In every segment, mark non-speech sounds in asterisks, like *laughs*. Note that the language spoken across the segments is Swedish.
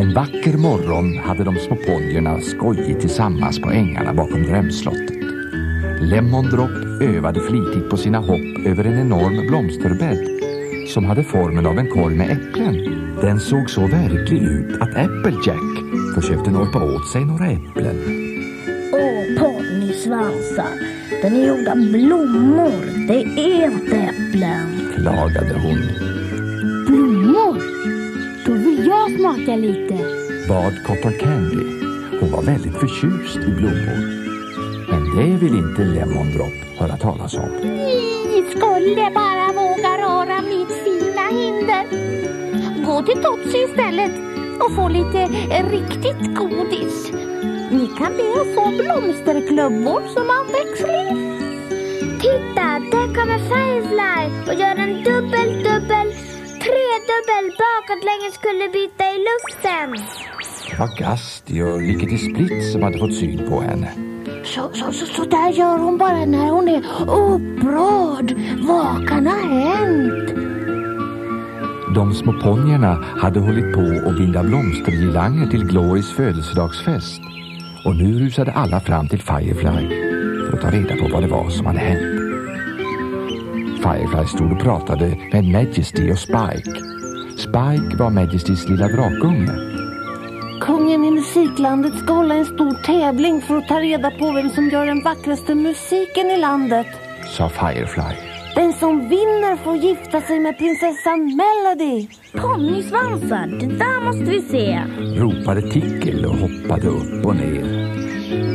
En vacker morgon hade de små ponjerna skojigt tillsammans på ängarna bakom drömslottet. Lemon Drop övade flitigt på sina hopp över en enorm blomsterbädd som hade formen av en korg med äpplen. Den såg så verklig ut att Applejack försökte norpa åt sig några äpplen. Åh, ponnysvansar. Den är gjord av blommor. Det är inte äpplen. Klagade hon. Smaka lite. Bad Cotton Candy. Hon var väldigt förtjust i blommor. Men det vill inte Lemon Drop höra talas om. Ni skulle bara våga röra mitt fina hinder. Gå till Totsi istället och få lite riktigt godis. Ni kan be att få blomsterklubbor som avväxling. Titta, där kommer Firefly och gör en dubbel, dubbel, tredubbel bakåtlängeskullerbytta i luften. Det var Gasti och Lickety Split som hade fått syn på henne. Så, så, så, så där gör hon bara när hon är upprörd. Vad kan ha hänt? De små ponjerna hade hållit på att binda blomstergirlanger till Glorys födelsedagsfest och nu rusade alla fram till Firefly för att ta reda på vad det var som hade hänt. Firefly stod och pratade med Majesty och Spike. Spike var Majestys lilla drakunge. Kungen i musiklandet ska hålla en stor tävling för att ta reda på vem som gör den vackraste musiken i landet. Sa Firefly. Den som vinner får gifta sig med prinsessan Melody. Ponnysvansar, det där måste vi se. Ropade Tickle och hoppade upp och ner.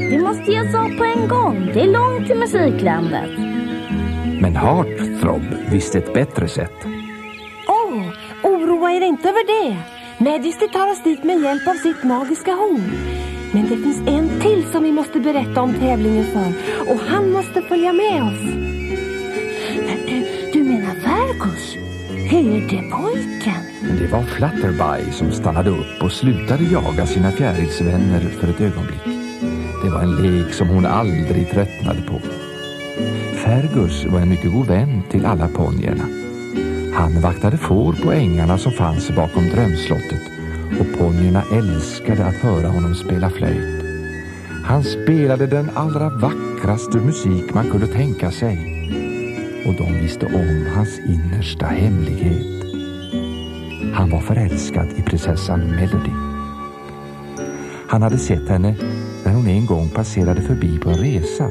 Vi måste ge oss av på en gång. Det är långt till musiklandet. Men Heartthrob visste ett bättre sätt. Inte över det. Majesty tar oss dit med hjälp av sitt magiska horn. Men det finns en till som vi måste berätta om tävlingen för. Och han måste följa med oss. Eh, du, menar Fergus? Hyrdepojken? Men det var Flutterby som stannade upp och slutade jaga sina fjärilsvänner för ett ögonblick. Det var en lek som hon aldrig tröttnade på. Fergus var en mycket god vän till alla ponjerna. Han vaktade får på ängarna som fanns bakom drömslottet och ponjerna älskade att höra honom spela flöjt. Han spelade den allra vackraste musik man kunde tänka sig och de visste om hans innersta hemlighet. Han var förälskad i prinsessan Melody. Han hade sett henne när hon en gång passerade förbi på en resa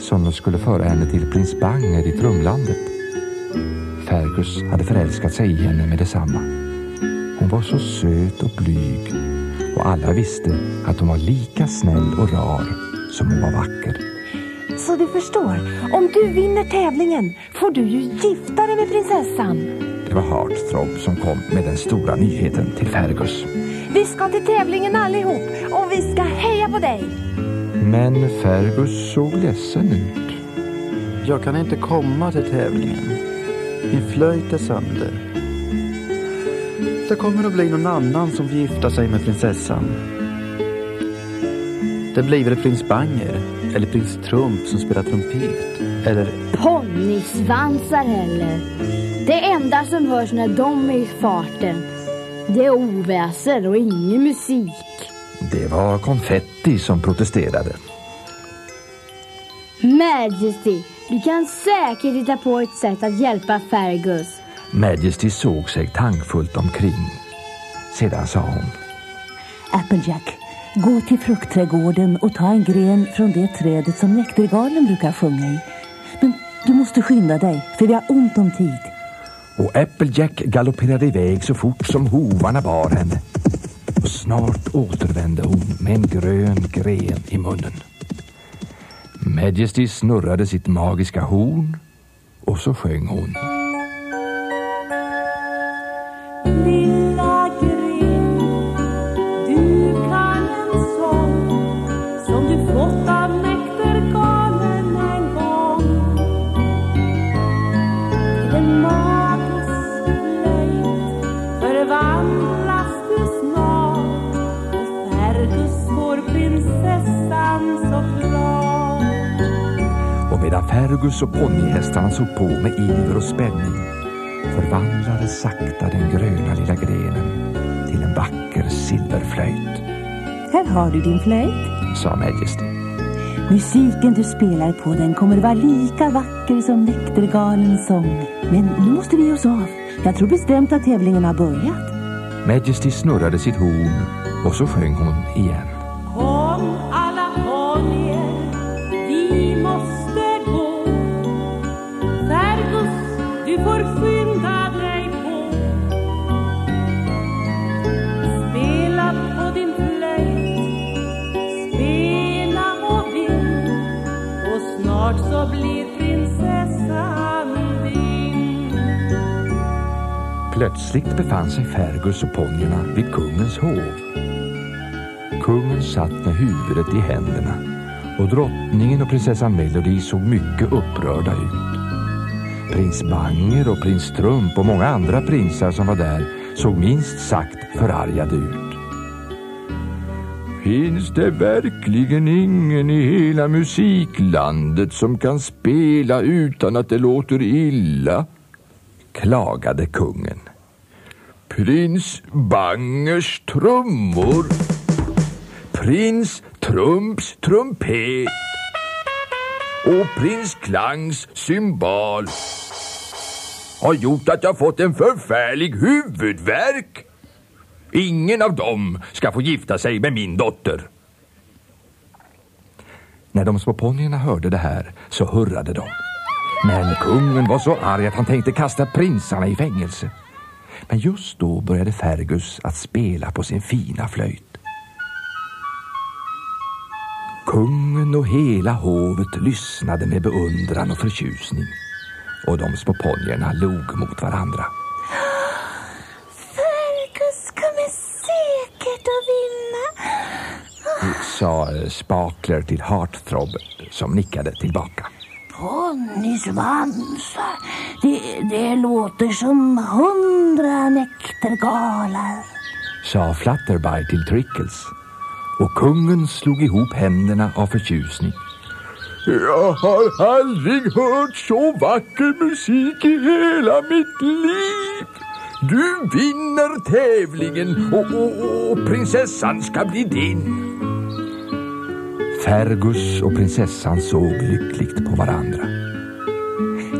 som skulle föra henne till prins Banger i Trumlandet. Fergus hade förälskat sig i henne med detsamma. Hon var så söt och blyg och alla visste att hon var lika snäll och rar som hon var vacker. Så du förstår, om du vinner tävlingen får du ju gifta dig med prinsessan. Det var Heartthrob som kom med den stora nyheten till Fergus. Vi ska till tävlingen allihop och vi ska heja på dig. Men Fergus såg ledsen ut. Jag kan inte komma till tävlingen. Min flöjt är sönder. Det kommer att bli någon annan som får gifta sig med prinsessan. Det blir väl prins Banger eller prins Trump som spelar trumpet. Eller Ponnysvansar heller. Det enda som hörs när de är i farten, det är oväser och ingen musik. Det var konfetti som protesterade. Majesty, du kan säkert hitta på ett sätt att hjälpa Fergus. Majesty såg sig tankfullt omkring. Sedan sa hon. Applejack, gå till fruktträdgården och ta en gren från det trädet som näktergalen brukar sjunga i. Men du måste skynda dig, för vi har ont om tid. Och Applejack galopperade iväg så fort som hovarna bar henne. Och snart återvände hon med en grön gren i munnen. Majesty snurrade sitt magiska horn och så sjöng hon. Fergus och ponnyhästarna såg på med iver och spänning förvandlades sakta den gröna lilla grenen till en vacker silverflöjt. flöjt. Här har du din flöjt. Sa Majesty. Musiken du spelar på den kommer vara lika vacker som näktergalens sång. Men nu måste vi ge oss av. Jag tror bestämt att tävlingen har börjat. Majesty snurrade sitt horn och så sjöng hon igen. Plötsligt befann sig Fergus och ponnyerna vid kungens hov. Kungen satt med huvudet i händerna och drottningen och prinsessan Melody såg mycket upprörda ut. Prins Banger och prins Trump och många andra prinsar som var där såg minst sagt förargade ut. Finns det verkligen ingen i hela musiklandet som kan spela utan att det låter illa? klagade kungen. Prins Bangers trummor. Prins Trumps trumpet. Och prins Klangs cymbal har gjort att jag fått en förfärlig huvudvärk. Ingen av dem ska få gifta sig med min dotter. När de små ponnyerna hörde det här så hurrade de. Men kungen var så arg att han tänkte kasta prinsarna i fängelse. Men just då började Fergus att spela på sin fina flöjt. Kungen och hela hovet lyssnade med beundran och förtjusning och de små ponnyerna log mot varandra. Fergus kommer säkert att vinna. Sa Spakler till Heartthrob som nickade tillbaka. Ponnysvans. Det, det låter som hundra näktergalar. Sa Flutterby till Trickles och kungen slog ihop händerna av förtjusning. Jag har aldrig hört så vacker musik i hela mitt liv. Du vinner tävlingen och, och, och prinsessan ska bli din. Fergus och prinsessan såg lyckligt på varandra.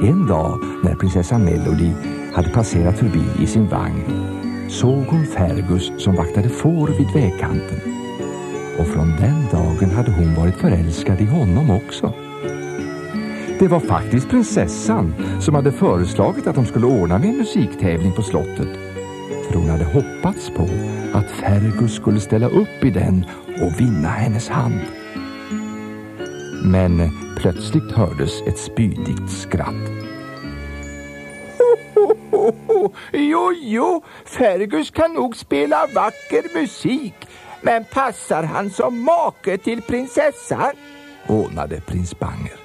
En dag när prinsessan Melody hade passerat förbi i sin vagn såg hon Fergus som vaktade får vid vägkanten. Och från den dagen hade hon varit förälskad i honom också. Det var faktiskt prinsessan som hade föreslagit att de skulle ordna med en musiktävling på slottet. För hon hade hoppats på att Fergus skulle ställa upp i den och vinna hennes hand. Men plötsligt hördes ett spydigt skratt. *laughs* Jo, jo, Fergus kan nog spela vacker musik. Men passar han som make till prinsessan? Hånade prins Banger.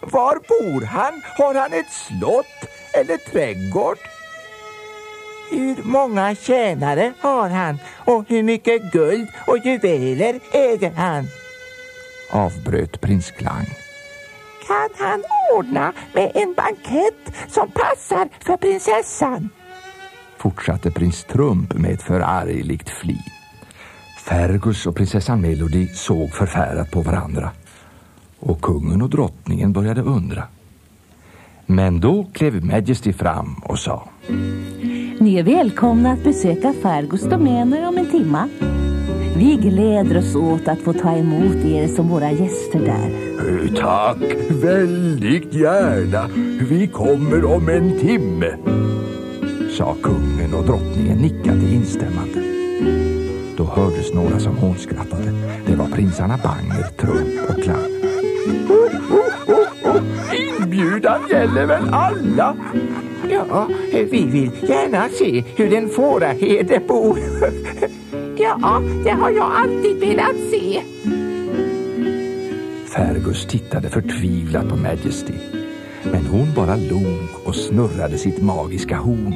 Var bor han? Har han ett slott eller trädgård? Hur många tjänare har han och hur mycket guld och juveler äger han? Avbröt prins Klang. Kan han ordna med en bankett som passar för prinsessan? Fortsatte prins Trump med ett förargligt flin. Fergus och prinsessan Melody såg förfärat på varandra och kungen och drottningen började undra. Men då klev Majesty fram och sa Ni är välkomna att besöka Fergus domäner om en timma. Vi gläder oss åt att få ta emot er som våra gäster där. Eh, tack, väldigt gärna. Vi kommer om en timme. Sa kungen och drottningen nickade instämmande. Då hördes några som hånskrattade. Det var prinsarna Banger, Trump och Klang. Inbjudan gäller väl alla? Ja, vi vill gärna se hur en fåraherde bor. Ja, det har jag alltid velat se. Fergus tittade förtvivlat på Majesty. Men hon bara log och snurrade sitt magiska horn.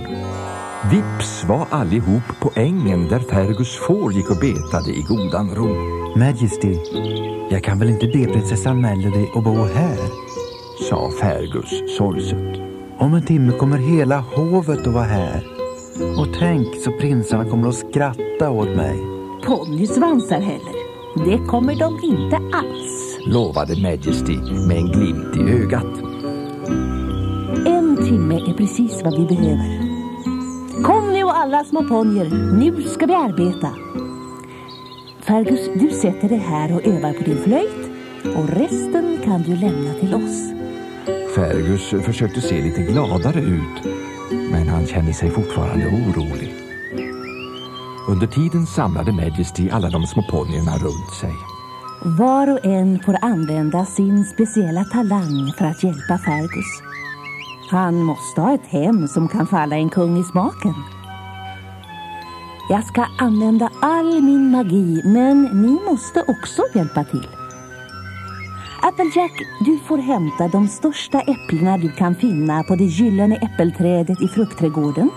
Vips var allihop på ängen där Fergus får gick och betade i godan ro. Majesty, jag kan väl inte be prinsessan Melody att bo här? Sa Fergus sorgset. Om en timme kommer hela hovet att vara här. Och tänk så prinsarna kommer att skratta åt mig. ponnysvansar heller. Det kommer de inte alls. Lovade Majesty med en glimt i ögat. En timme är precis vad vi behöver. Kom nu alla små ponnyer, nu ska vi arbeta. Fergus, du sätter dig här och övar på din flöjt och resten kan du lämna till oss. Fergus försökte se lite gladare ut, men han kände sig fortfarande orolig. Under tiden samlade Majesty alla de små ponnyerna runt sig. Var och en får använda sin speciella talang för att hjälpa Fergus. Han måste ha ett hem som kan falla en kung i smaken. Jag ska använda all min magi, men ni måste också hjälpa till. Applejack, du får hämta de största äpplena du kan finna på det gyllene äppelträdet i fruktträdgården.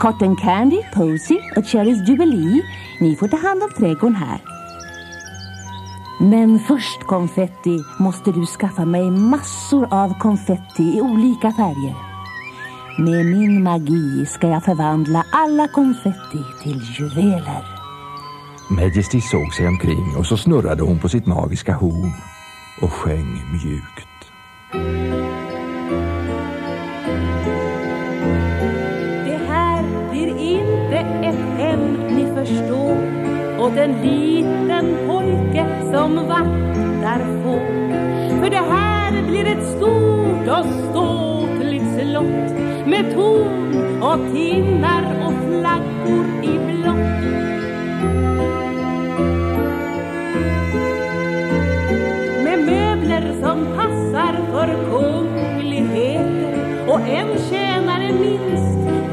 Cotton Candy, Posy och Cherries Jubilee, ni får ta hand om trädgården här. Men först, konfetti, måste du skaffa mig massor av konfetti i olika färger. Med min magi ska jag förvandla alla konfetti till juveler. Majesty såg sig omkring och så snurrade hon på sitt magiska horn och sjöng mjukt. Det här blir inte ett hem, ni förstår åt en liten pojke som vaktar på För det här blir ett stort och ståtligt slott med torn och tinnar och flaggor i blått.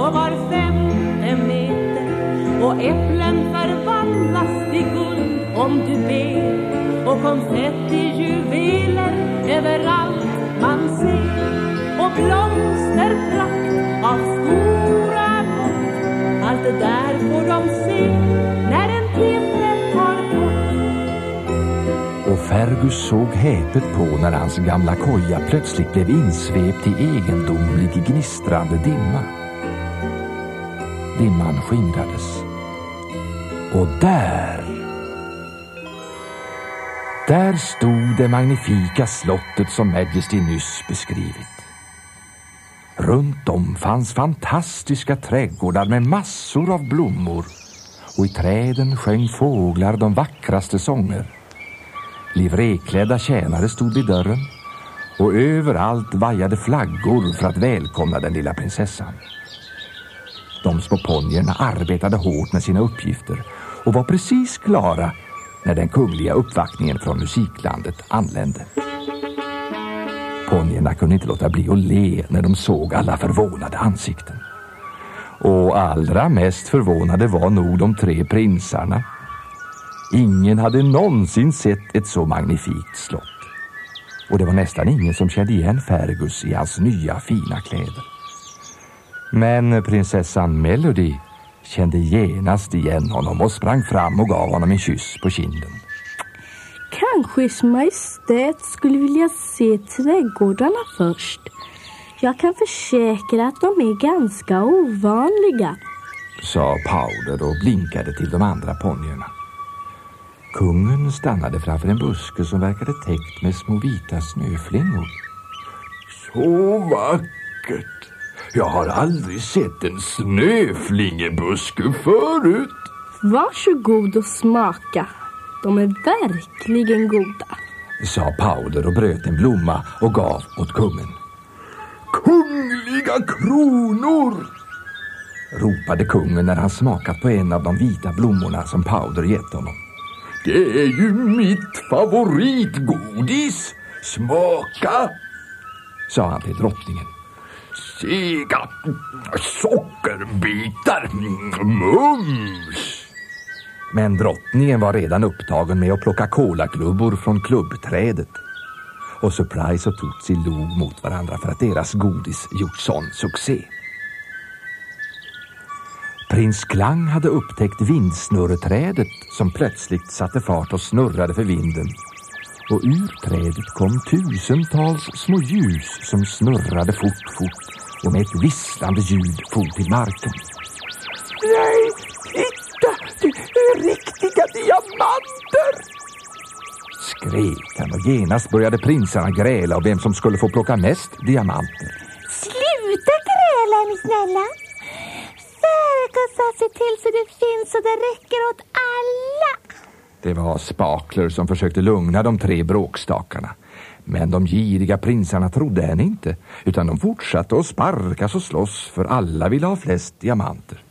På var femte meter. Och äpplen förvandlas till guld om du ber. Och konfetti-juveler överallt man ser. Och blomsterprakt av stora mått. Allt det där får de se när en timme tar bort Och Fergus såg häpet på när hans gamla koja plötsligt blev insvept i egendomlig gnistrande dimma. Dimman skingrades. Och där... Där stod det magnifika slottet som Majesty nyss beskrivit. Runt om fanns fantastiska trädgårdar med massor av blommor och i träden sjöng fåglar de vackraste sånger. Livréklädda tjänare stod vid dörren och överallt vajade flaggor för att välkomna den lilla prinsessan. De små ponnyerna arbetade hårt med sina uppgifter och var precis klara när den kungliga uppvaktningen från musiklandet anlände. Ponnyerna kunde inte låta bli att le när de såg alla förvånade ansikten. Och allra mest förvånade var nog de tre prinsarna. Ingen hade någonsin sett ett så magnifikt slott. Och det var nästan ingen som kände igen Fergus i hans nya fina kläder. Men prinsessan Melody kände genast igen honom och sprang fram och gav honom en kyss på kinden. Kanske Ers Majestät skulle vilja se trädgårdarna först. Jag kan försäkra att de är ganska ovanliga. Sa Powder och blinkade till de andra ponnyerna. Kungen stannade framför en buske som verkade täckt med små vita snöflingor. Så vackert! Jag har aldrig sett en snöflingebuske förut. Varsågod och smaka. De är verkligen goda. Sa Powder och bröt en blomma och gav åt kungen. Kungliga kronor! Ropade kungen när han smakat på en av de vita blommorna som Powder gett honom. Det är ju mitt favoritgodis! Smaka! Sa han till drottningen. Sega sockerbitar. Mums! Men drottningen var redan upptagen med att plocka kolaklubbor från klubbträdet. Och Surprise och Tootsie log mot varandra för att deras godis gjort sån succé. Prins Klang hade upptäckt vindsnurreträdet som plötsligt satte fart och snurrade för vinden. Och ur trädet kom tusentals små ljus som snurrade fort, fort och med ett visslande ljud for till marken. Nej, titta! Det är riktiga diamanter! skrek han och genast började prinsarna gräla om vem som skulle få plocka mest diamanter. Sluta gräla, är ni snälla! Fergus har sett till så det finns så det räcker åt alla. Det var Spakler som försökte lugna de tre bråkstakarna. Men de giriga prinsarna trodde henne inte utan de fortsatte att sparkas och slåss för alla ville ha flest diamanter.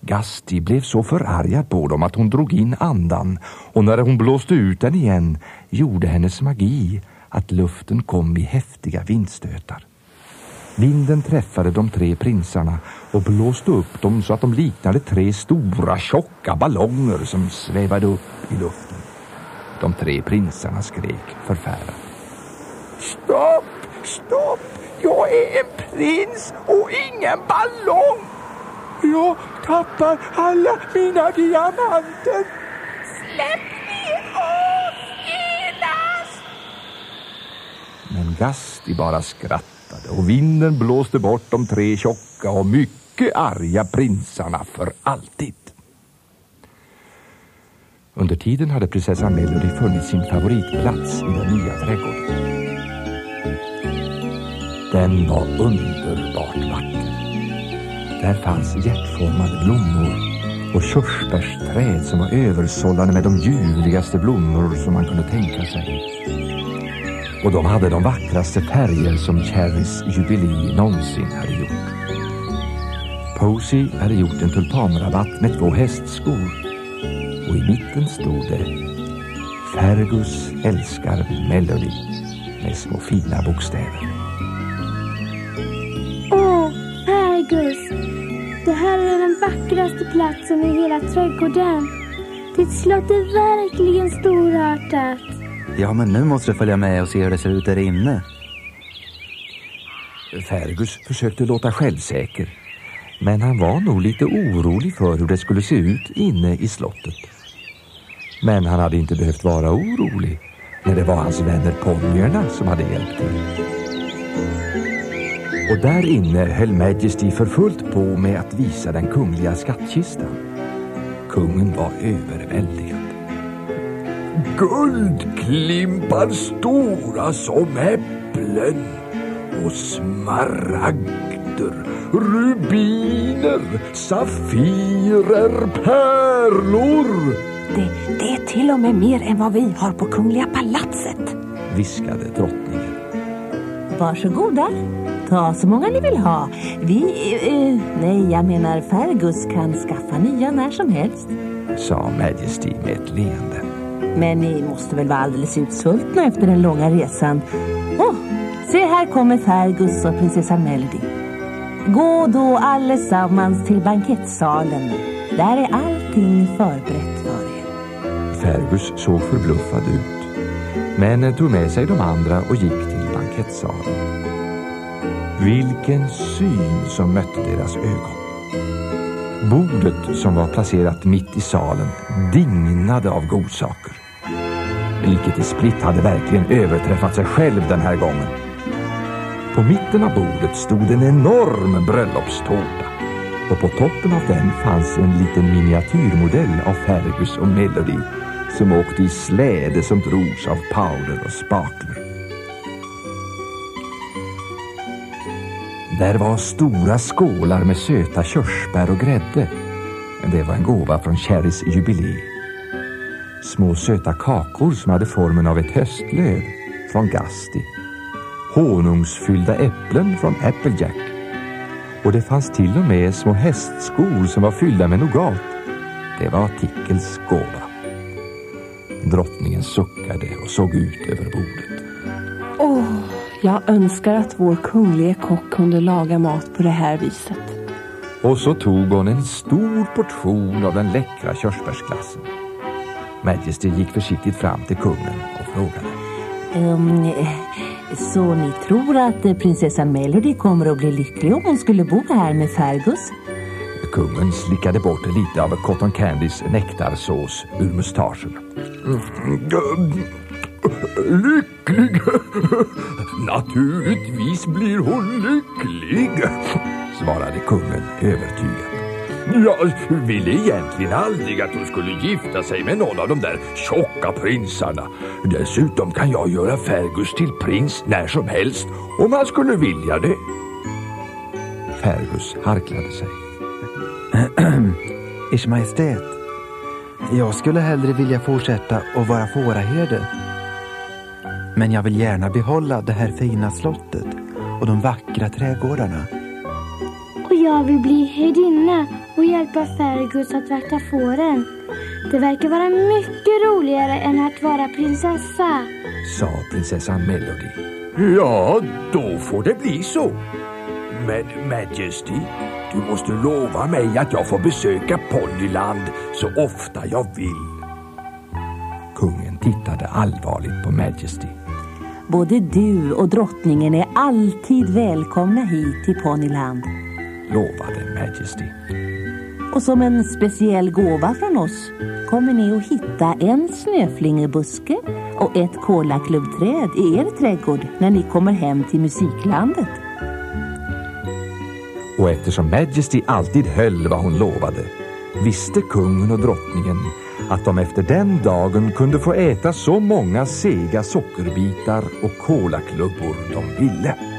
Gasti blev så förargad på dem att hon drog in andan och när hon blåste ut den igen gjorde hennes magi att luften kom i häftiga vindstötar. Vinden träffade de tre prinsarna och blåste upp dem så att de liknade tre stora tjocka ballonger som svävade upp i luften. De tre prinsarna skrek förfärat. Stopp, stopp! Jag är en prins och ingen ballong! Jag tappar alla mina diamanter! Släpp ner oss genast! Men Gasti bara skrattade och vinden blåste bort de tre tjocka och mycket arga prinsarna för alltid. Under tiden hade prinsessan Melody funnit sin favoritplats i den nya trädgården. Den var underbart vacker. Där fanns hjärtformade blommor och körsbärsträd som var översållade med de ljuvligaste blommor som man kunde tänka sig. Och de hade de vackraste färger som Cherrys jubilee någonsin hade gjort. Posey hade gjort en tulpanrabatt med två hästskor och i mitten stod det Fergus älskar Melody med små fina bokstäver. Åh, Fergus! Det här är den vackraste platsen i hela trädgården. Ditt slott är verkligen storartat. Ja, men nu måste du följa med och se hur det ser ut där inne. Fergus försökte låta självsäker men han var nog lite orolig för hur det skulle se ut inne i slottet. Men han hade inte behövt vara orolig när det var hans vänner ponjerna som hade hjälpt till. Och där inne höll Majesty för fullt på med att visa den kungliga skattkistan. Kungen var överväldigad. Guldklimpar stora som äpplen och smaragder, rubiner, safirer, pärlor. Det, det är till och med mer än vad vi har på Kungliga palatset. viskade drottningen. Varsågoda. Ta så många ni vill ha. Vi, eh, nej jag menar Fergus kan skaffa nya när som helst. sa Majesty med ett leende. Men ni måste väl vara alldeles utsvultna efter den långa resan. Åh, se här kommer Fergus och prinsessan Melody. Gå då allesammans till bankettsalen. Där är allting förberett för er. Fergus såg förbluffad ut men tog med sig de andra och gick till bankettsalen. Vilken syn som mötte deras ögon. Bordet som var placerat mitt i salen dignade av godsaker. Liket i Split hade verkligen överträffat sig själv den här gången. På mitten av bordet stod en enorm bröllopstårta och på toppen av den fanns en liten miniatyrmodell av Fergus och Melody som åkte i släde som drogs av Powder och spakler. Där var stora skålar med söta körsbär och grädde. Det var en gåva från Cherrys jubileum. Små söta kakor som hade formen av ett höstlöv från Gasti. Honungsfyllda äpplen från Applejack. Och det fanns till och med små hästskor som var fyllda med nougat. Det var Tickels gåva. Suckade och såg ut över bordet. Åh, jag önskar att vår kunglige kock kunde laga mat på det här viset. Och så tog hon en stor portion av den läckra körsbärsglassen. Majesty gick försiktigt fram till kungen och frågade. Eh, så ni tror att prinsessan Melody kommer att bli lycklig om hon skulle bo här med Fergus? Kungen slickade bort lite av Cotton Candys nektarsås ur mustaschen. Lycklig? Naturligtvis blir hon lycklig, svarade kungen övertygat. Jag ville egentligen aldrig att hon skulle gifta sig med någon av de där tjocka prinsarna. Dessutom kan jag göra Fergus till prins när som helst om han skulle vilja det. Fergus harklade sig. *clears throat* Ers Majestät, jag skulle hellre vilja fortsätta att vara fåraherde. Men jag vill gärna behålla det här fina slottet och de vackra trädgårdarna. Och jag vill bli herdinna och hjälpa Fergus att vakta fåren. Det verkar vara mycket roligare än att vara prinsessa. Sa prinsessan Melody. Ja, då får det bli så. Men Majesty, du måste lova mig att jag får besöka Ponyland så ofta jag vill. Kungen tittade allvarligt på Majesty. Både du och drottningen är alltid välkomna hit till Ponyland. Lovade Majesty. Och som en speciell gåva från oss kommer ni att hitta en snöflingebuske och ett kolaklubbträd i er trädgård när ni kommer hem till musiklandet. Och eftersom Majesty alltid höll vad hon lovade visste kungen och drottningen att de efter den dagen kunde få äta så många sega sockerbitar och kolaklubbor de ville.